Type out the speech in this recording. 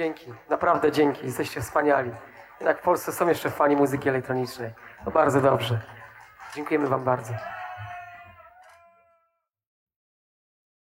Dzięki, naprawdę dzięki, jesteście wspaniali. Jednak w Polsce są jeszcze fani muzyki elektronicznej. To bardzo dobrze. Dziękujemy Wam bardzo.